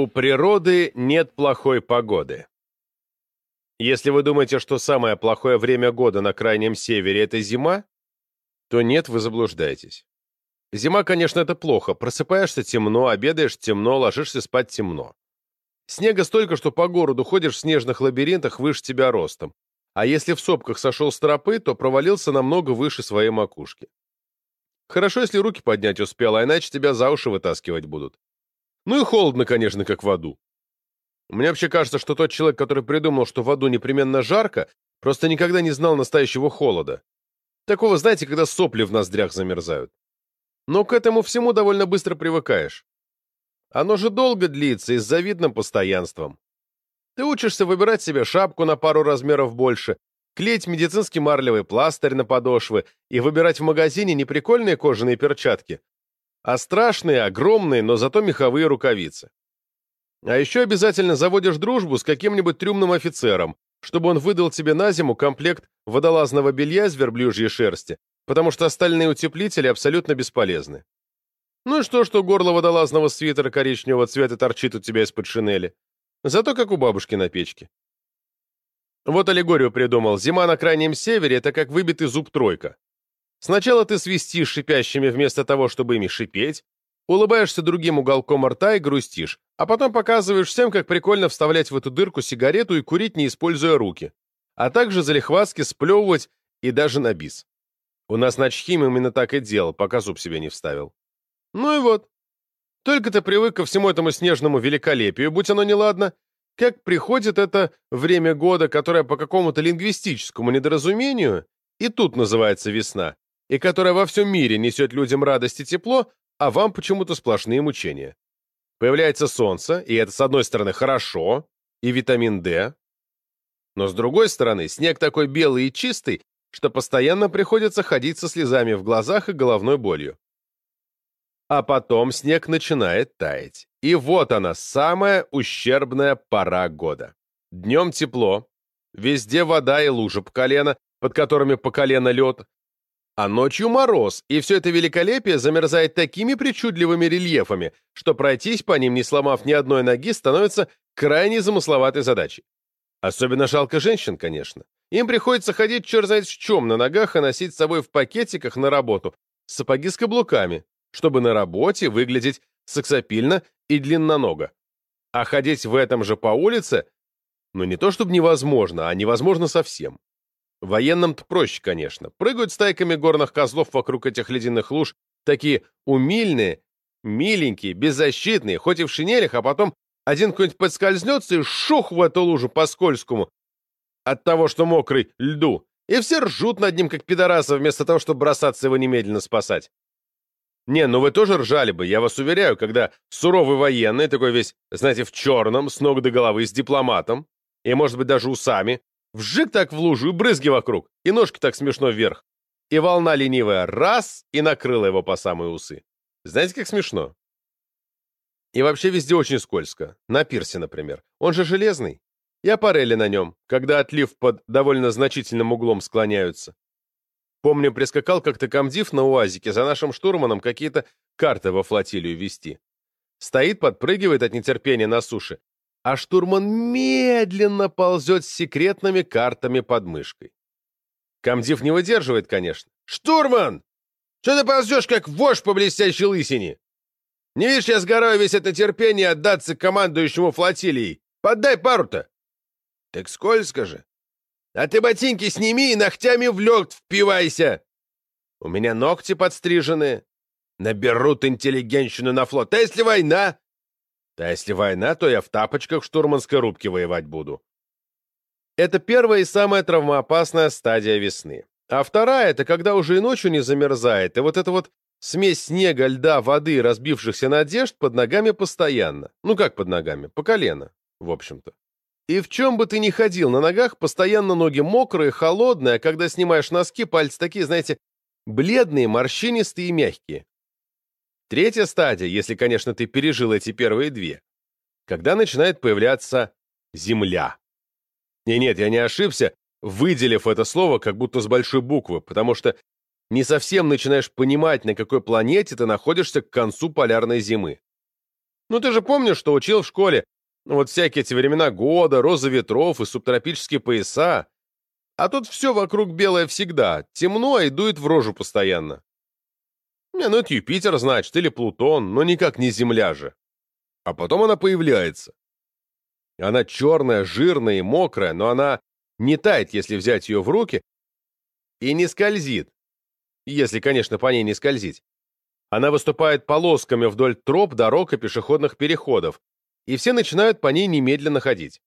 У природы нет плохой погоды. Если вы думаете, что самое плохое время года на Крайнем Севере – это зима, то нет, вы заблуждаетесь. Зима, конечно, это плохо. Просыпаешься темно, обедаешь темно, ложишься спать темно. Снега столько, что по городу ходишь в снежных лабиринтах выше тебя ростом. А если в сопках сошел с тропы, то провалился намного выше своей макушки. Хорошо, если руки поднять успел, а иначе тебя за уши вытаскивать будут. Ну и холодно, конечно, как в аду. Мне вообще кажется, что тот человек, который придумал, что в аду непременно жарко, просто никогда не знал настоящего холода. Такого, знаете, когда сопли в ноздрях замерзают. Но к этому всему довольно быстро привыкаешь. Оно же долго длится и с завидным постоянством. Ты учишься выбирать себе шапку на пару размеров больше, клеить медицинский марлевый пластырь на подошвы и выбирать в магазине не прикольные кожаные перчатки, а страшные, огромные, но зато меховые рукавицы. А еще обязательно заводишь дружбу с каким-нибудь трюмным офицером, чтобы он выдал тебе на зиму комплект водолазного белья из верблюжьей шерсти, потому что остальные утеплители абсолютно бесполезны. Ну и что, что горло водолазного свитера коричневого цвета торчит у тебя из-под шинели? Зато как у бабушки на печке. Вот аллегорию придумал. Зима на Крайнем Севере — это как выбитый зуб тройка. Сначала ты свистишь шипящими вместо того, чтобы ими шипеть, улыбаешься другим уголком рта и грустишь, а потом показываешь всем, как прикольно вставлять в эту дырку сигарету и курить, не используя руки, а также залихватски сплевывать и даже на бис. У нас начхим именно так и делал, пока зуб себе не вставил. Ну и вот. Только ты привык ко всему этому снежному великолепию, будь оно неладно, как приходит это время года, которое по какому-то лингвистическому недоразумению и тут называется весна, и которая во всем мире несет людям радость и тепло, а вам почему-то сплошные мучения. Появляется солнце, и это, с одной стороны, хорошо, и витамин D, но с другой стороны, снег такой белый и чистый, что постоянно приходится ходить со слезами в глазах и головной болью. А потом снег начинает таять. И вот она, самая ущербная пора года. Днем тепло, везде вода и лужи по колено, под которыми по колено лед, а ночью мороз, и все это великолепие замерзает такими причудливыми рельефами, что пройтись по ним, не сломав ни одной ноги, становится крайне замысловатой задачей. Особенно жалко женщин, конечно. Им приходится ходить черт знает в чем на ногах и носить с собой в пакетиках на работу, сапоги с каблуками, чтобы на работе выглядеть сексапильно и длинноного. А ходить в этом же по улице, ну не то чтобы невозможно, а невозможно совсем. Военным-то проще, конечно. Прыгают стайками горных козлов вокруг этих ледяных луж, такие умильные, миленькие, беззащитные, хоть и в шинелях, а потом один какой-нибудь подскользнется и шух в эту лужу по-скользкому от того, что мокрый льду, и все ржут над ним, как пидорасы, вместо того, чтобы бросаться его немедленно спасать. Не, ну вы тоже ржали бы, я вас уверяю, когда суровый военный, такой весь, знаете, в черном, с ног до головы, с дипломатом, и, может быть, даже усами, Вжик так в лужу и брызги вокруг, и ножки так смешно вверх. И волна ленивая раз и накрыла его по самые усы. Знаете, как смешно? И вообще везде очень скользко. На пирсе, например. Он же железный. И аппарели на нем, когда отлив под довольно значительным углом склоняются. Помню, прискакал как-то комдив на УАЗике за нашим штурманом какие-то карты во флотилию вести. Стоит, подпрыгивает от нетерпения на суше а штурман медленно ползет с секретными картами под мышкой. Комдив не выдерживает, конечно. «Штурман! Что ты ползешь, как вождь по блестящей лысине? Не видишь, я сгораю весь это терпение отдаться командующему флотилией. Поддай пару-то!» «Так скользко же!» «А ты ботинки сними и ногтями в лед впивайся!» «У меня ногти подстрижены. Наберут интеллигенщину на флот. А если война? А если война, то я в тапочках штурманской рубке воевать буду. Это первая и самая травмоопасная стадия весны. А вторая — это когда уже и ночью не замерзает, и вот эта вот смесь снега, льда, воды и разбившихся надежд под ногами постоянно. Ну как под ногами? По колено, в общем-то. И в чем бы ты ни ходил на ногах, постоянно ноги мокрые, холодные, а когда снимаешь носки, пальцы такие, знаете, бледные, морщинистые и мягкие. Третья стадия, если, конечно, ты пережил эти первые две, когда начинает появляться Земля. И нет, я не ошибся, выделив это слово как будто с большой буквы, потому что не совсем начинаешь понимать, на какой планете ты находишься к концу полярной зимы. Ну ты же помнишь, что учил в школе? Вот всякие эти времена года, роза ветров и субтропические пояса. А тут все вокруг белое всегда, темно и дует в рожу постоянно. Не, ну это Юпитер, значит, или Плутон, но никак не Земля же. А потом она появляется. Она черная, жирная и мокрая, но она не тает, если взять ее в руки, и не скользит, если, конечно, по ней не скользить. Она выступает полосками вдоль троп, дорог и пешеходных переходов, и все начинают по ней немедленно ходить.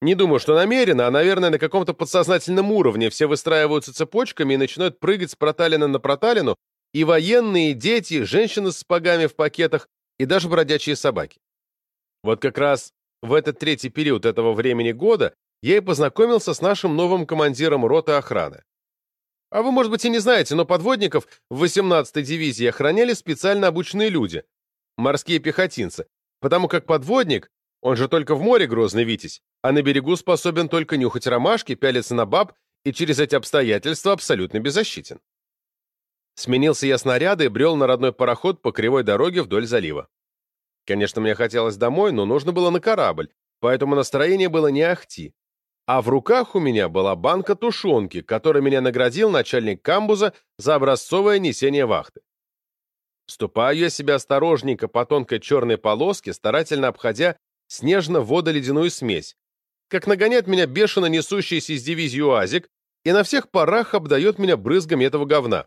Не думаю, что намеренно, а, наверное, на каком-то подсознательном уровне все выстраиваются цепочками и начинают прыгать с проталина на проталину, и военные, и дети, женщины с сапогами в пакетах, и даже бродячие собаки. Вот как раз в этот третий период этого времени года я и познакомился с нашим новым командиром роты охраны. А вы, может быть, и не знаете, но подводников в 18-й дивизии охраняли специально обученные люди, морские пехотинцы, потому как подводник, он же только в море грозный витязь, а на берегу способен только нюхать ромашки, пялиться на баб и через эти обстоятельства абсолютно беззащитен. Сменился я снаряды и брел на родной пароход по кривой дороге вдоль залива. Конечно, мне хотелось домой, но нужно было на корабль, поэтому настроение было не ахти. А в руках у меня была банка тушенки, которой меня наградил начальник камбуза за образцовое несение вахты. Ступаю я себя осторожненько по тонкой черной полоске, старательно обходя снежно-водоледяную смесь, как нагоняет меня бешено несущийся из дивизии УАЗик и на всех парах обдает меня брызгами этого говна.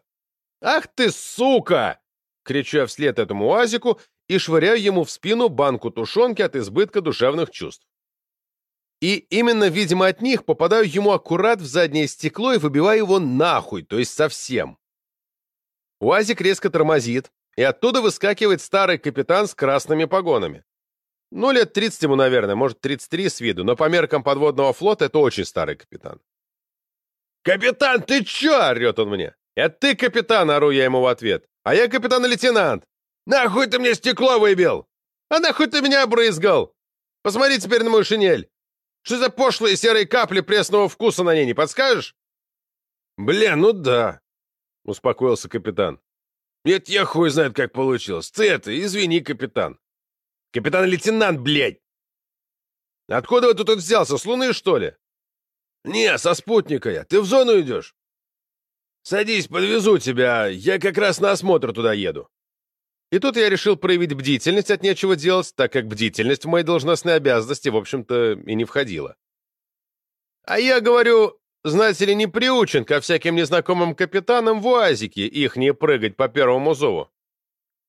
«Ах ты, сука!» — кричу я вслед этому УАЗику и швыряю ему в спину банку тушенки от избытка душевных чувств. И именно, видимо, от них попадаю ему аккурат в заднее стекло и выбиваю его нахуй, то есть совсем. УАЗик резко тормозит, и оттуда выскакивает старый капитан с красными погонами. Ну, лет 30 ему, наверное, может, 33 с виду, но по меркам подводного флота это очень старый капитан. «Капитан, ты чё?» — орёт он мне. «Это ты, капитан!» — ору я ему в ответ. «А я капитан-лейтенант!» «Нахуй ты мне стекло выбил?» «А нахуй ты меня обрызгал?» «Посмотри теперь на мою шинель!» Что за пошлые серые капли пресного вкуса на ней, не подскажешь? Бля, ну да, успокоился капитан. Это я хуй знает, как получилось. Ты это, извини, капитан. Капитан-лейтенант, блядь! Откуда вы тут взялся, с Луны, что ли? Не, со спутника я. Ты в зону идешь? Садись, подвезу тебя. Я как раз на осмотр туда еду. И тут я решил проявить бдительность от нечего делать, так как бдительность в мои должностные обязанности, в общем-то, и не входила. А я говорю, знаете ли, не приучен ко всяким незнакомым капитанам в уазике их не прыгать по первому зову.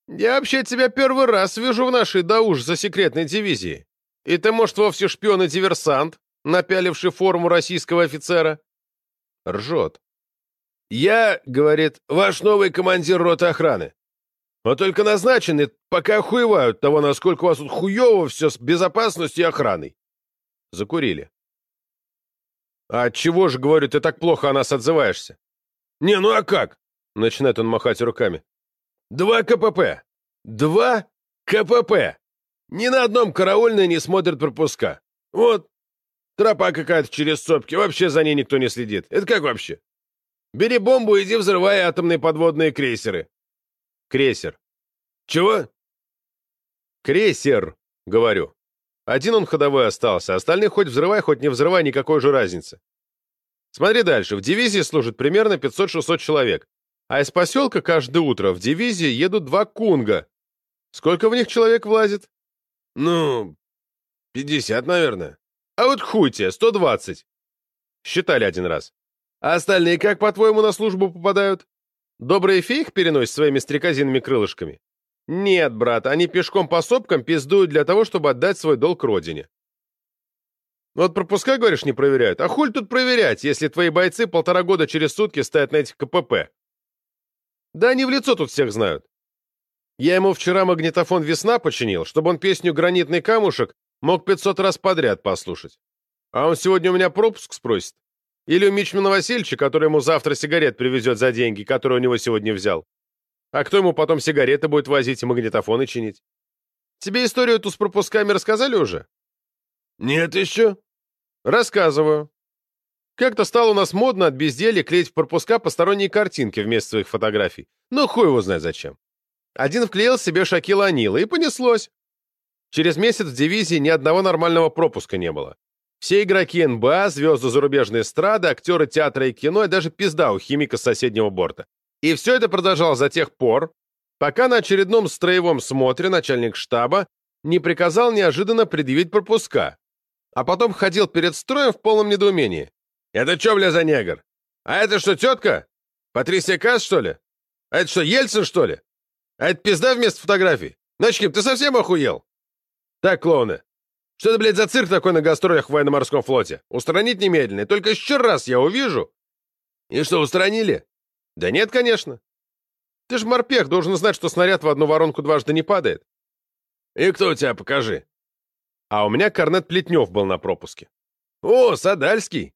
Я вообще тебя первый раз вижу в нашей до ужаса секретной дивизии. И ты, может, вовсе шпион и диверсант, напяливший форму российского офицера? Ржет. Я, говорит, ваш новый командир роты охраны. Но только назначены, пока охуевают того, насколько у вас тут хуево все с безопасностью и охраной. Закурили. А чего же, говорю, ты так плохо о нас отзываешься? Не, ну а как? Начинает он махать руками. Два КПП. Два КПП. Ни на одном караульные не смотрят пропуска. Вот. Тропа какая-то через сопки, вообще за ней никто не следит. Это как вообще? Бери бомбу иди взрывай атомные подводные крейсеры. Крейсер. Чего? Крейсер, говорю. Один он ходовой остался, остальных хоть взрывай, хоть не взрывай, никакой же разницы. Смотри дальше. В дивизии служит примерно 500-600 человек. А из поселка каждое утро в дивизии едут два кунга. Сколько в них человек влазит? Ну, 50, наверное. А вот хуй тебе, 120. Считали один раз. А остальные как, по-твоему, на службу попадают? Добрые феи их переносят своими стрекозинными крылышками? Нет, брат, они пешком по сопкам пиздуют для того, чтобы отдать свой долг родине. Вот пропуска, говоришь, не проверяют? А хуль тут проверять, если твои бойцы полтора года через сутки стоят на этих КПП? Да они в лицо тут всех знают. Я ему вчера магнитофон «Весна» починил, чтобы он песню «Гранитный камушек» мог 500 раз подряд послушать. А он сегодня у меня пропуск спросит. Или у Мичмана Васильевича, который ему завтра сигарет привезет за деньги, которые у него сегодня взял. А кто ему потом сигареты будет возить и магнитофоны чинить? Тебе историю эту с пропусками рассказали уже? Нет еще. Рассказываю. Как-то стало у нас модно от безделья клеить в пропуска посторонние картинки вместо своих фотографий. Ну, хуй его знает зачем. Один вклеил себе Шакила Анила, и понеслось. Через месяц в дивизии ни одного нормального пропуска не было. Все игроки НБА, звезды зарубежной эстрады, актеры театра и кино и даже пизда у химика с соседнего борта. И все это продолжалось до тех пор, пока на очередном строевом смотре начальник штаба не приказал неожиданно предъявить пропуска, а потом ходил перед строем в полном недоумении. «Это что, бля, за негр? А это что, тетка? Патрисия Касс, что ли? А это что, Ельцин, что ли? А это пизда вместо фотографий? Ночким, ты совсем охуел? Так, клоуны, что это, блядь, за цирк такой на гастролях в военно-морском флоте? Устранить немедленно, только еще раз я увижу. И что, устранили? Да нет, конечно. Ты ж морпех, должен знать, что снаряд в одну воронку дважды не падает. И кто у тебя, покажи. А у меня Корнет Плетнев был на пропуске. О, Садальский.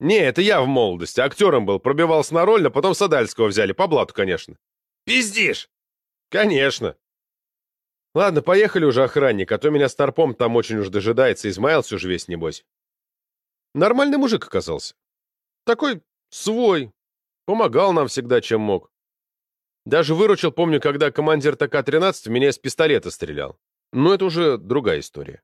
Не, это я в молодости, актером был, пробивался на роль, но потом Садальского взяли, по блату, конечно. Пиздишь? Конечно. Ладно, поехали уже, охранник, а то меня старпом там очень уж дожидается, измаялся уже весь, небось. Нормальный мужик оказался. Такой свой. Помогал нам всегда, чем мог. Даже выручил, помню, когда командир ТК-13 в меня из пистолета стрелял. Но это уже другая история.